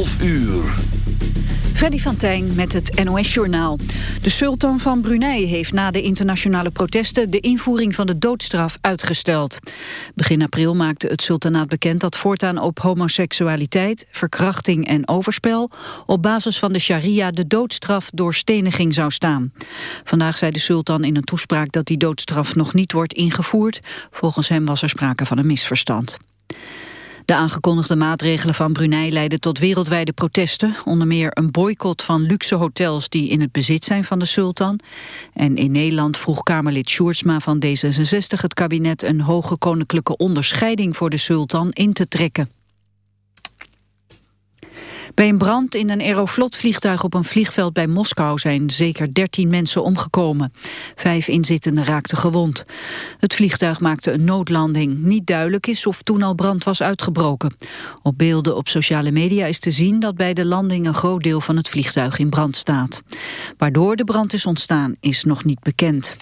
11 uur. Freddy van Tijn met het NOS-journaal. De sultan van Brunei heeft na de internationale protesten... de invoering van de doodstraf uitgesteld. Begin april maakte het sultanaat bekend dat voortaan op homoseksualiteit... verkrachting en overspel... op basis van de sharia de doodstraf door steniging zou staan. Vandaag zei de sultan in een toespraak dat die doodstraf nog niet wordt ingevoerd. Volgens hem was er sprake van een misverstand. De aangekondigde maatregelen van Brunei leiden tot wereldwijde protesten. Onder meer een boycott van luxe hotels die in het bezit zijn van de sultan. En in Nederland vroeg Kamerlid Sjoerdsma van D66 het kabinet een hoge koninklijke onderscheiding voor de sultan in te trekken. Bij een brand in een Aeroflot-vliegtuig op een vliegveld bij Moskou zijn zeker 13 mensen omgekomen. Vijf inzittenden raakten gewond. Het vliegtuig maakte een noodlanding. Niet duidelijk is of toen al brand was uitgebroken. Op beelden op sociale media is te zien dat bij de landing een groot deel van het vliegtuig in brand staat. Waardoor de brand is ontstaan is nog niet bekend.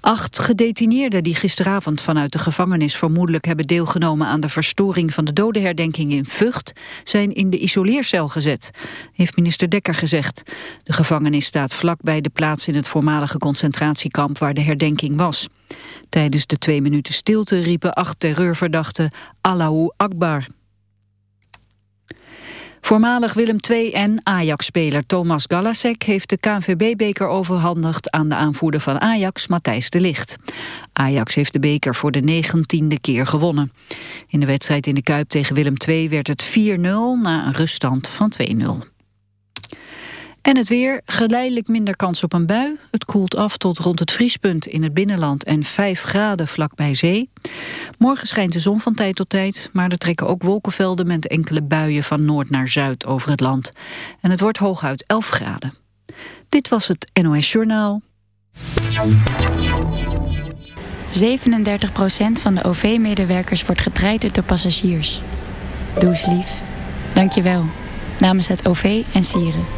Acht gedetineerden die gisteravond vanuit de gevangenis vermoedelijk hebben deelgenomen aan de verstoring van de dodenherdenking in Vught zijn in de isoleercel gezet, heeft minister Dekker gezegd. De gevangenis staat vlak bij de plaats in het voormalige concentratiekamp waar de herdenking was. Tijdens de twee minuten stilte riepen acht terreurverdachten Allahu Akbar. Voormalig Willem II en Ajax-speler Thomas Galasek heeft de KNVB-beker overhandigd aan de aanvoerder van Ajax, Matthijs de Ligt. Ajax heeft de beker voor de negentiende keer gewonnen. In de wedstrijd in de Kuip tegen Willem II werd het 4-0 na een ruststand van 2-0. En het weer, geleidelijk minder kans op een bui. Het koelt af tot rond het vriespunt in het binnenland en 5 graden vlak bij zee. Morgen schijnt de zon van tijd tot tijd, maar er trekken ook wolkenvelden met enkele buien van noord naar zuid over het land. En het wordt hooguit 11 graden. Dit was het NOS Journaal. 37% van de OV-medewerkers wordt getraind door passagiers. Doe eens lief. Dank je wel. Namens het OV en Sieren.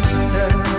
surrender.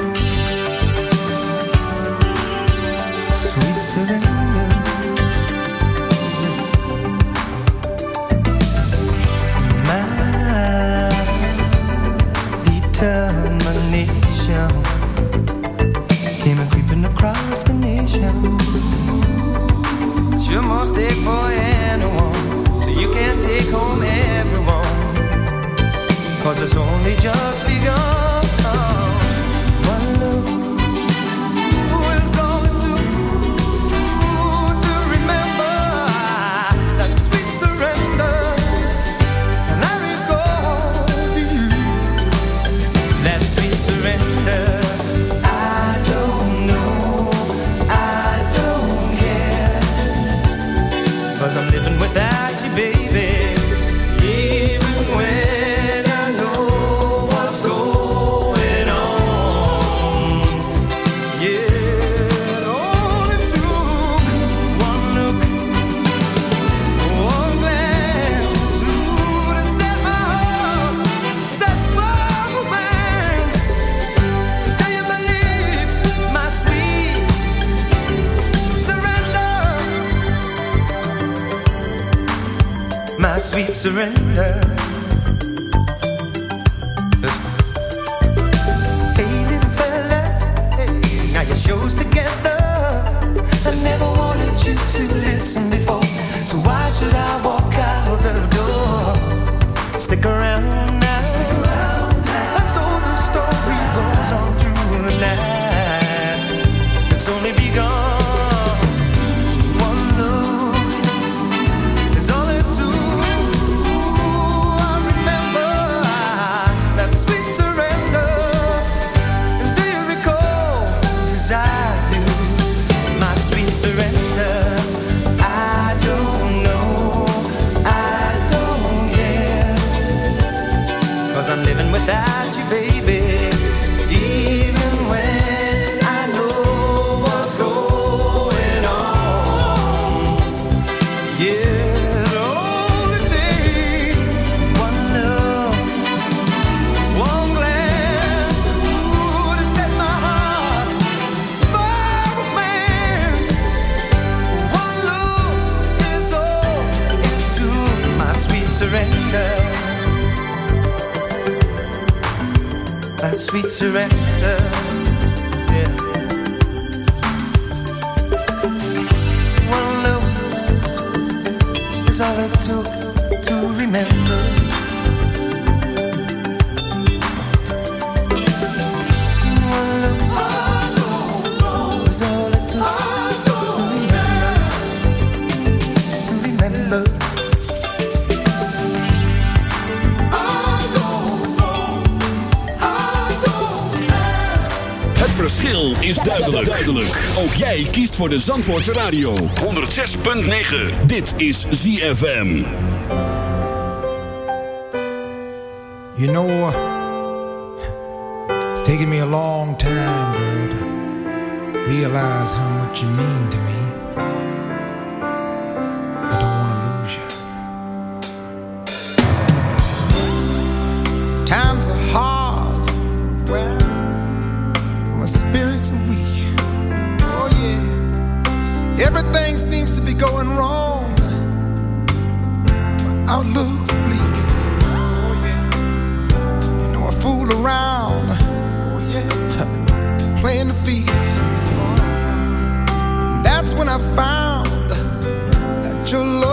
voor de Zandvoortse Radio. 106.9. Dit is ZFM. You know, uh, it's taken me a long time, girl, to realize how much you mean to me. Times are hard. Well, Everything seems to be going wrong. My outlook's bleak. Oh, yeah. You know, I fool around. Oh, yeah. Playing the field. Oh. That's when I found that your love.